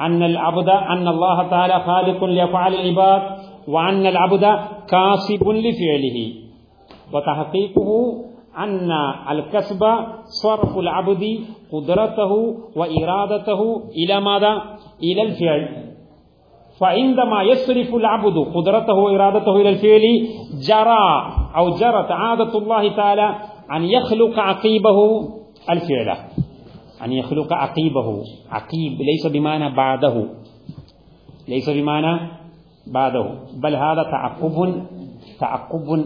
أن العبد أن الله تعالى خالق لأفعال العباد وأن العبد كاسب لفعله. وتحقيقه أن الكسب صرف العبد قدرته وإرادته إلى ماذا؟ إلى الفعل. فعندما يصرف العبد قدرته وإرادته إلى الفعل جرى أو جرت عادة الله تعالى أن يخلق عقيبه الفعل. أن يخلق عقيبه. عقيب ليس بمعنى بعده. ليس بمعنى بعده. بل هذا تعقب تعقب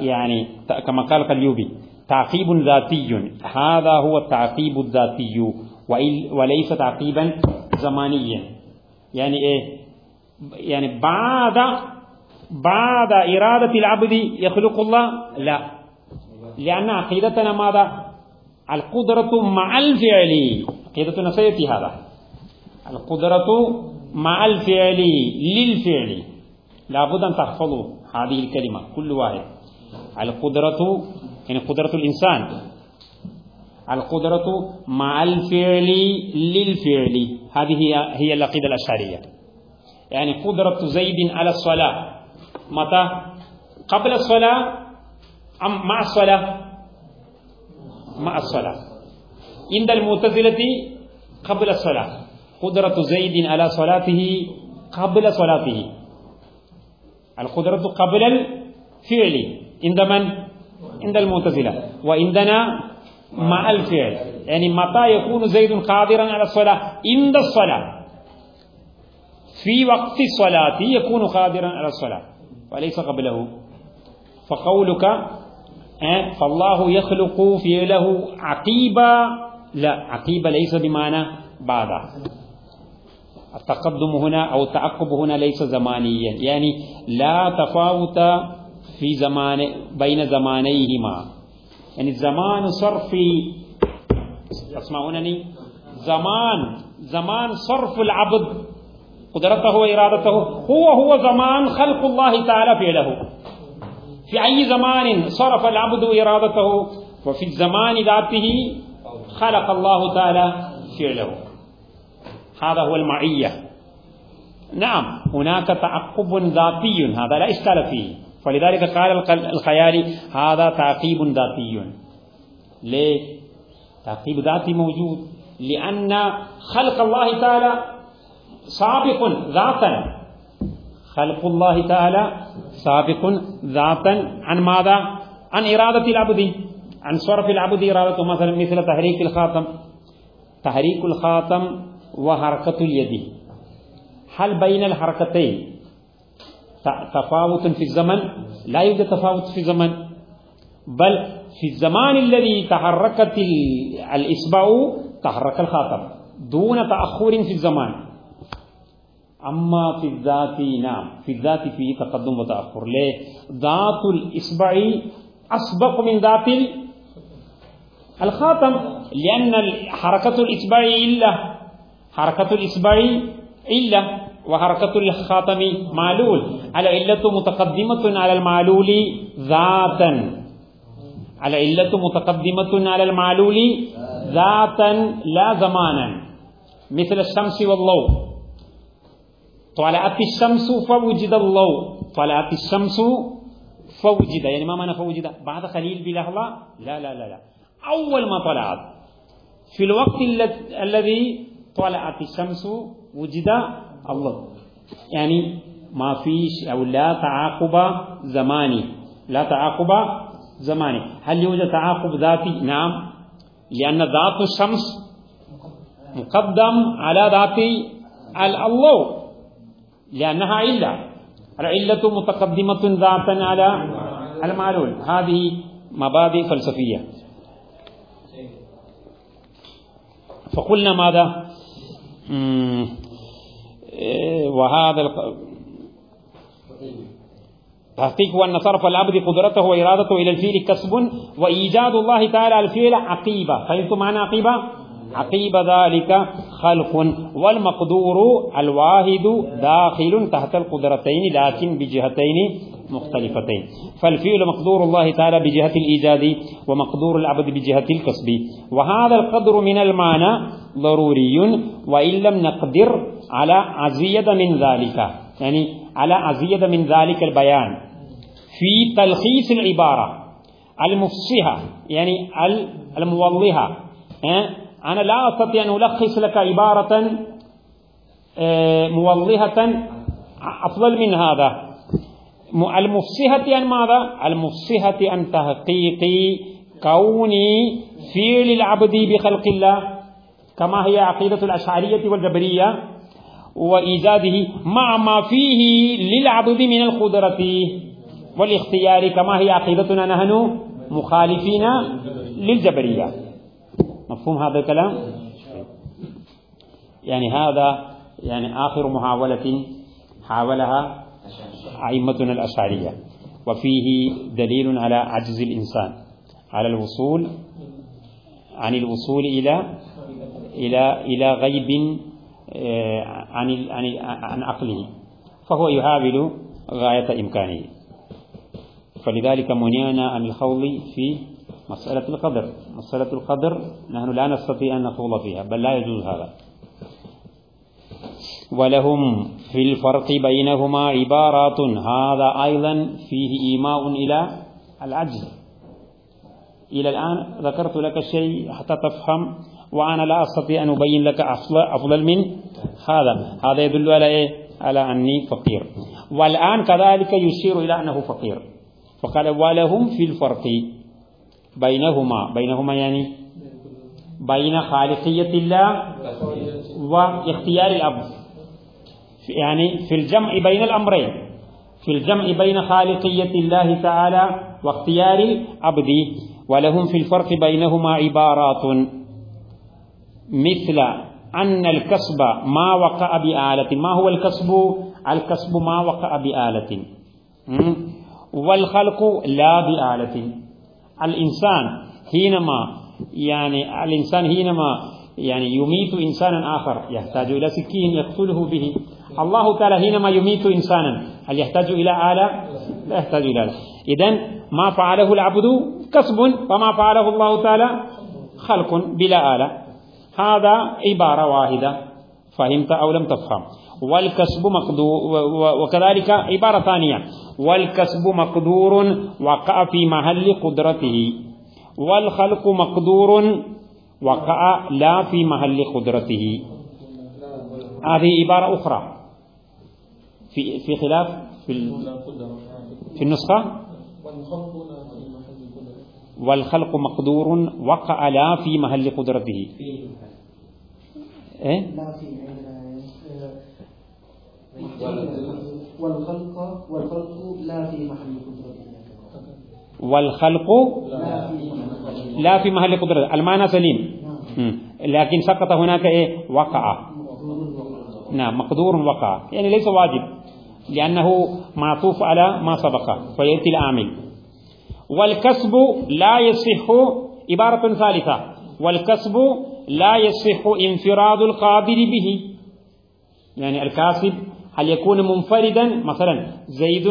يعني كما قال اليوبي تعقيب ذاتي هذا هو التعقيب الذاتي وليس تعقيبا زمانيا. يعني إيه؟ يعني بعد بعد إرادة العبد يخلق الله لا. لأن عقيدتنا ماذا؟ القدرة مع الفعل. عقيدتنا سيأتي هذا. القدرة مع الفعل للفعل. لابد أن تحفظوا هذه الكلمة كل واحد. القدرة يعني قدرة الإنسان. القدرة مع الفعل للفعل. هذه هي هي العقيدة الأشعرية. يعني قدرة زيد على الصلاة. متى؟ قبل الصلاة أم مع الصلاة؟ مع الصلاة. عند المعتزلة قبل الصلاة. قدرة زيد على صلاته قبل صلاته. القدرة قبل الفعل عند من؟ عند المعتزلة. وعندنا مع الفعل. يعني متى يكون زيد قادرا على الصلاة؟ عند الصلاة. في وقت الصلاة يكون قادرا على الصلاة. وليس قبله. فقولك فالله يخلق فعله عقيبا لا عقيبا ليس بمعنى بعد. التقدم هنا أو التعقب هنا ليس زمانيا. يعني لا تفاوت في زمان بين زمانيهما. يعني زمان صرف تسمعونني زمان زمان صرف العبد. قدرته وإرادته. هو هو زمان خلق الله تعالى فعله. في أي زمان صرف العبد إرادته وفي الزمان ذاته خلق الله تعالى فعله. هذا هو المعية. نعم هناك تعقب ذاتي هذا لا إشكال فيه. فلذلك قال الخيالي هذا تعقيب ذاتي. ليه؟ تعقيب ذاتي موجود. لأن خلق الله تعالى سابق ذاتا. خلق الله تعالى سابق ذاتا عن ماذا؟ عن إرادة العبد عن صرف العبد إرادته. مثلا مثل تحريك الخاتم. تحريك الخاتم وحركة اليد. هل بين الحركتين تفاوت في الزمن؟ لا يوجد تفاوت في الزمن. بل في الزمان الذي تحركت الإصبع تحرك الخاتم دون تأخر في الزمان. أما في الذات نعم في الذات فيه تقدم وتأخر. ليه؟ ذات الإصبع أسبق من ذات الخاتم لأن حركة الإصبع إلا حركة الإصبع إلا وحركة الخاتم معلول. على علة متقدمة على المعلول ذاتا. على علة متقدمة على المعلول ذاتا لا زمانا. مثل الشمس والضوء. طلعت الشمس فوجد الضوء. طلعت الشمس فوجد. يعني ما معنى فوجد؟ بعد قليل بلحظة لا لا لا لا. أول ما طلعت. في الوقت الذي طلعت الشمس وجد الله. يعني ما فيش أو لا تعاقب زماني. لا تعاقب زماني. هل يوجد تعاقب ذاتي؟ نعم. لأن ذات الشمس مقدم على ذات الله لأنها علة. العلة متقدمة ذاتا على المعلول. هذه مبادئ فلسفية. فقلنا ماذا؟ وهذا تحقيق أن صرف العبد قدرته وإرادته إلى الفيل كسب وإيجاد الله تعالى الفيل عقيبة. فهمتم معنى عقيبة؟ عقيب ذلك خلق والمقدور الواحد داخل تحت القدرتين لكن بجهتين مختلفتين. فالفعل مقدور الله تعالى بجهة الإيجاد ومقدور العبد بجهة الكسب. وهذا القدر من المعنى ضروري وإن لم نقدر على أزيد من ذلك. يعني على أزيد من ذلك البيان. في تلخيص العبارة المفصحة يعني الموضحة أنا لا أستطيع أن ألخص لك عبارة آه، موضحة أفضل من هذا المفصحة عن ماذا؟ المفصحة عن تحقيق كون فعل العبد بخلق الله كما هي عقيدة الأشعرية والجبرية وإيجاده مع ما فيه للعبد من القدرة والاختيار كما هي عقيدتنا نحن مخالفين للجبرية مفهوم هذا الكلام؟ يعني هذا يعني آخر محاولة حاولها أئمتنا الأشعرية. وفيه دليل على عجز الإنسان على الوصول عن الوصول إلى إلى إلى غيب آه، عن عن عن عقله. فهو يحاول غاية إمكانه. فلذلك منعنا عن الخوض في مسألة القدر. مسألة القدر نحن لا نستطيع أن نخوض فيها بل لا يجوز هذا. ولهم في الفرق بينهما عبارات. هذا أيضا فيه إيماء إلى العجز. إلى الآن ذكرت لك شيء حتى تفهم وأنا لا أستطيع أن أبين لك أفضل من هذا. هذا يدل على إيه؟ على أني فقير. والآن كذلك يشير إلى أنه فقير. فقال ولهم في الفرق. بينهما. بينهما يعني بين خالقية الله واختيار الأب يعني في الجمع بين الأمرين. في الجمع بين خالقية الله تعالى واختيار العبد ولهم في الفرق بينهما عبارات. مثل أن الكسب ما وقع بآلة. ما هو الكسب؟ الكسب ما وقع بآلة. والخلق لا بآلة. الإنسان حينما يعني الإنسان حينما يعني يميت إنسانا آخر يحتاج إلى سكين يقتله به. الله تعالى حينما يميت إنسانا هل يحتاج إلى آلة؟ لا يحتاج إلى آلة. إذن ما فعله العبد كسب وما فعله الله تعالى خلق بلا آلة. هذا عبارة واحدة. فهمت أو لم تفهم؟ والكسب مقدور وكذلك عبارة ثانية. والكسب مقدور وقع في محل قدرته. والخلق مقدور وقع لا في محل قدرته. هذه عبارة أخرى. في في خلاف في في النسخة. والخلق مقدور وقع لا في محل قدرته. إيه؟ والخلق والخلق لا في محل قدرته والخلق لا في محل قدرته المعنى سليم. نعم. لكن سقط هناك إيه؟ وقع. نعم مقدور وقع. يعني ليس واجب لأنه معطوف على ما سبق فيأتي العامل. والكسب لا يصح عبارة ثالثة. والكسب لا يصح انفراد القادر به. يعني الكاسب هل يكون منفردا؟ مثلا زيد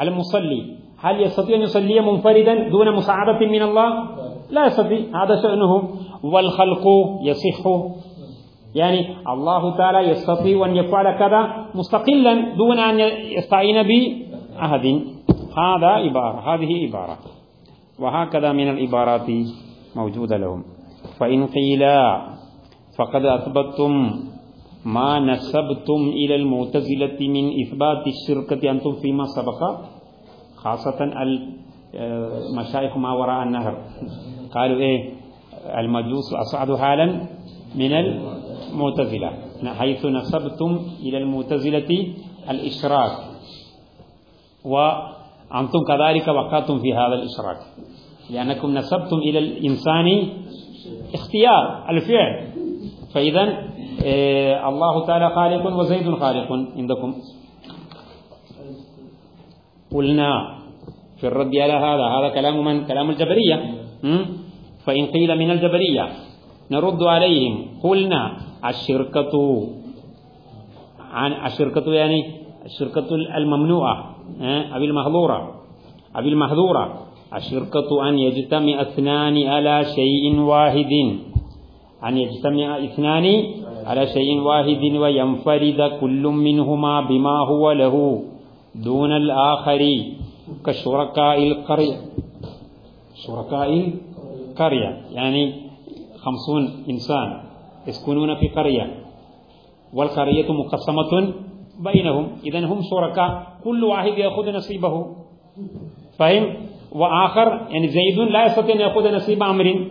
المصلي هل يستطيع أن يصلي منفردا دون مساعدة من الله؟ لا يستطيع هذا شأنه. والخلق يصح. يعني الله تعالى يستطيع أن يفعل كذا مستقلا دون أن يستعين بأحد. هذا عبارة هذه عبارة. وهكذا من العبارات موجودة لهم. فإن قيل فقد أثبتم ما نسبتم إلى المعتزلة من إثبات الشركة أنتم فيما سبق خاصة المشايخ ما وراء النهر. قالوا إيه؟ المجوس أصعد حالا من المعتزلة. حيث نسبتم إلى المعتزلة الإشراك. وأنتم كذلك وقعتم في هذا الإشراك. لأنكم نسبتم إلى الإنسان اختيار الفعل. فإذا الله تعالى خالق وزيد خالق عندكم. قلنا في الرد على هذا هذا كلام من؟ كلام الجبرية. فإن قيل من الجبرية نرد عليهم. قلنا الشركة. عن الشركة يعني الشركة الممنوعة أو المحظورة. أو المحظورة. الشركة أن يجتمع اثنان على شيء واحد. أن يجتمع اثنان على شيء واحد وينفرد كل منهما بما هو له دون الآخر كشركاء القرية. شركاء القرية. يعني خمسون إنسان يسكنون في قرية. والقرية مقسمة بينهم. إذا هم شركاء. كل واحد يأخذ نصيبه. فهم؟ وآخر يعني زيد لا يستطيع أن يأخذ نصيب أمر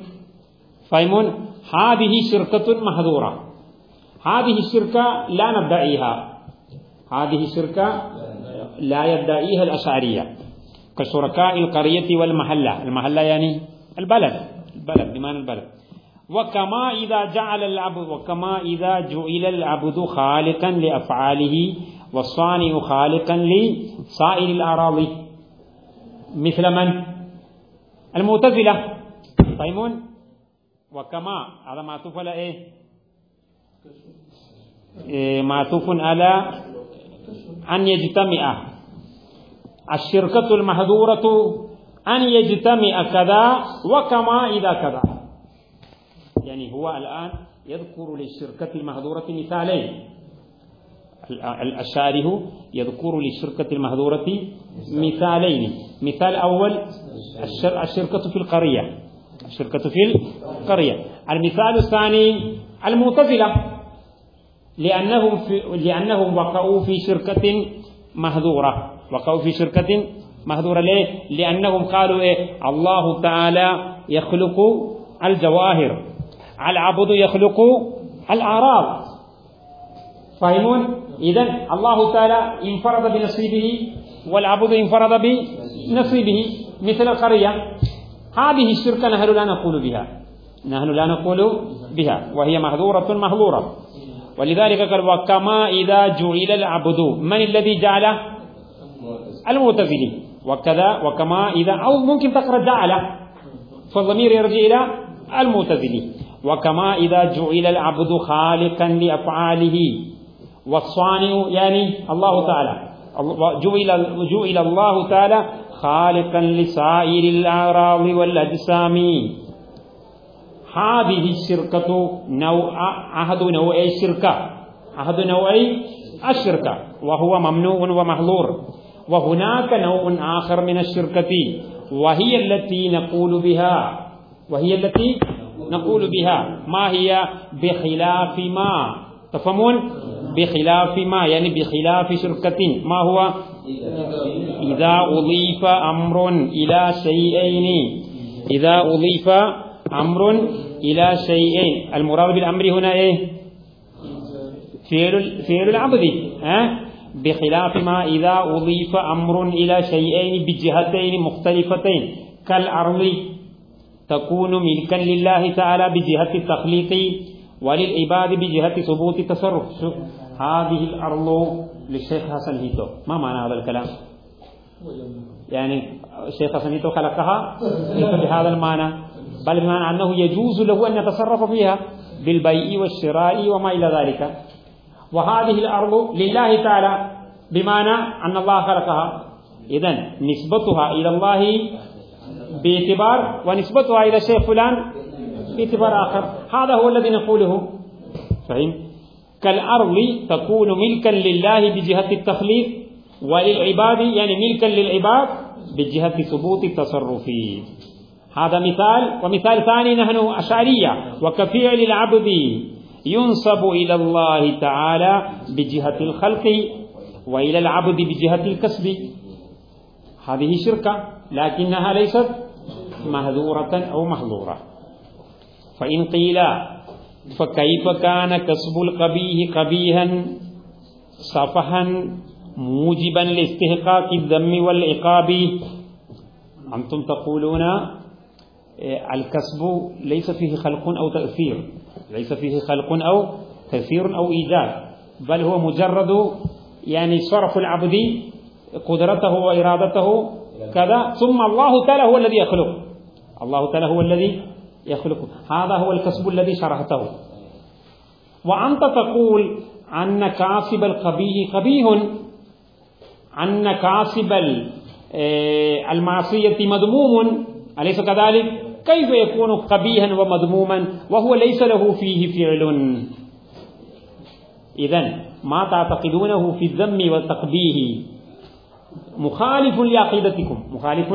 فهمون؟ هذه شركة محظورة. هذه الشركة لا ندعيها هذه الشركة لا يدعيها الأشعرية كشركاء القرية والمحلة المحلة يعني البلد البلد بمعنى البلد وكما إذا جعل العبد وكما إذا جعل العبد خالقا لأفعاله والصانع خالقا لسائر الأراضي مثل من؟ المعتزلة فهمون؟ وكما هذا معطوف على إيه؟ إيه معطوف على أن يجتمع. الشركة المحظورة أن يجتمع كذا وكما إذا كذا. يعني هو الآن يذكر للشركة المحظورة مثالين. الشارح يذكر للشركة المحظورة مثالين. مثال أول الشركة في القرية. الشركة في القرية. المثال الثاني المعتزلة لأنهم في لأنهم وقعوا في شركة محظورة وقعوا في شركة محظورة ليه؟ لأنهم قالوا إيه؟ الله تعالى يخلق الجواهر العبد يخلق الأعراض. فاهمون؟ إذا الله تعالى انفرد بنصيبه والعبد انفرد بنصيبه. مثل القرية. هذه الشركة نحن لا نقول بها. نحن لا نقول بها. وهي محظورة محظورة ولذلك قال وكما إذا جعل العبد من الذي جعله المعتزلي وكذا وكما إذا أو ممكن تقرأ جعل. فالضمير يرجع إلى المعتزلي وكما إذا جعل العبد خالقا لأفعاله. والصانع يعني الله تعالى. جعل الله تعالى خالقا لسائر الأعراض والأجسام. هذه الشركة نوع أحد نوعي الشركة. أحد نوعي الشركة. وهو ممنوع ومحظور. وهناك نوع آخر من الشركة. وهي التي نقول بها. وهي التي نقول بها. ما هي؟ بخلاف ما. تفهمون؟ بخلاف ما. يعني بخلاف شركة. ما هو؟ إذا أضيف أمر إلى شيئين. إذا أضيف أمر إلى شيئين. المراد بالأمر هنا إيه؟ فعل فعل العبد. ها؟ بخلاف ما إذا أضيف أمر إلى شيئين بجهتين مختلفتين. كالأرض تكون ملكا لله تعالى بجهة التخليق وللعباد بجهة ثبوت التصرف. هذه الأرض للشيخ حسن هيتو. ما معنى هذا الكلام؟ يعني الشيخ حسن هيتو خلقها ليس بهذا المعنى بل بمعنى أنه يجوز له أن يتصرف فيها بالبيع والشراء وما إلى ذلك. وهذه الأرض لله تعالى بمعنى أن الله خلقها. إذا نسبتها إلى الله باعتبار ونسبتها إلى شيخ فلان باعتبار آخر. هذا هو الذي نقوله. فهم كالأرض تكون ملكا لله بجهة التخليق وللعباد يعني ملكا للعباد بجهة ثبوت التصرف هذا مثال. ومثال ثاني نحن أشعرية وكفعل العبد ينصب إلى الله تعالى بجهة الخلق وإلى العبد بجهة الكسب. هذه شركة لكنها ليست مهذورة أو محظورة فإن قيل فكيف كان كسب القبيه قبيها صفحا موجبا لاستحقاق الذم والعقاب؟ أنتم تقولون الكسب ليس فيه خلق أو تأثير ليس فيه خلق أو تأثير أو إيجاد بل هو مجرد يعني صرف العبد قدرته وإرادته كذا ثم الله تعالى هو الذي يخلق. الله تعالى هو الذي يخلق هذا هو الكسب الذي شرحته. وأنت تقول أن كاسب القبيح قبيح أن كاسب المعصية مذموم. أليس كذلك؟ كيف يكون قبيحا ومذموما؟ وهو ليس له فيه فعل. إذا ما تعتقدونه في الذم والتقبيه مخالف لعقيدتكم. مخالف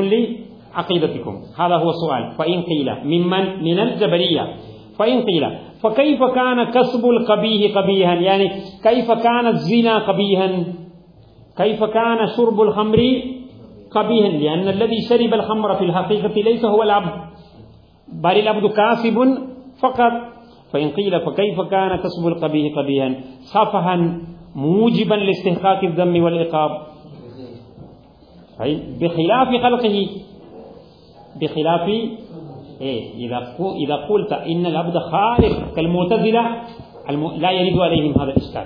لعقيدتكم هذا هو السؤال. فإن قيل. ممن؟ من الجبرية فإن قيل. فكيف كان كسب القبيه قبيحا؟ يعني كيف كان الزنا قبيحا؟ كيف كان شرب الخمر قبيحا؟ لأن الذي شرب الخمر في الحقيقة ليس هو العبد. بل العبد كاسب فقط. فإن قيل. فكيف كان كسب القبيح قبيحا؟ صفحا موجبا لاستحقاق الذم والعقاب. بخلاف خلقه. بخلاف إيه إذا إذا قلت إن العبد خالق كالمعتزلة الم... لا يرد عليهم هذا الإشكال.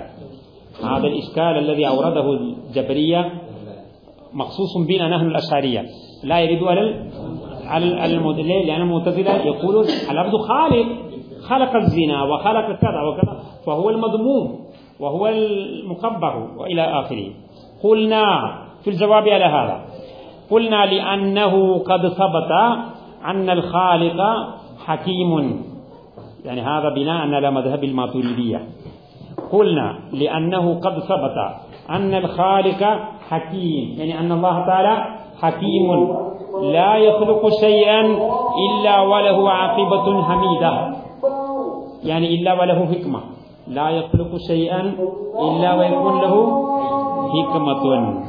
هذا الإشكال الذي أورده الجبرية مخصوص بنا نحن الأشعرية. لا يرد على على لأن المعتزلة يقولون العبد خالق خلق الزنا وخلق كذا وكذا فهو المذموم وهو المقبح وإلى آخره. قلنا في الجواب على هذا قلنا لأنه قد ثبت أن الخالق حكيم. يعني هذا بناء على مذهب الماتريدية. قلنا لأنه قد ثبت أن الخالق حكيم. يعني أن الله تعالى حكيم. لا يخلق شيئا إلا وله عاقبة حميدة. يعني إلا وله حكمة. لا يخلق شيئا إلا ويكون له حكمة.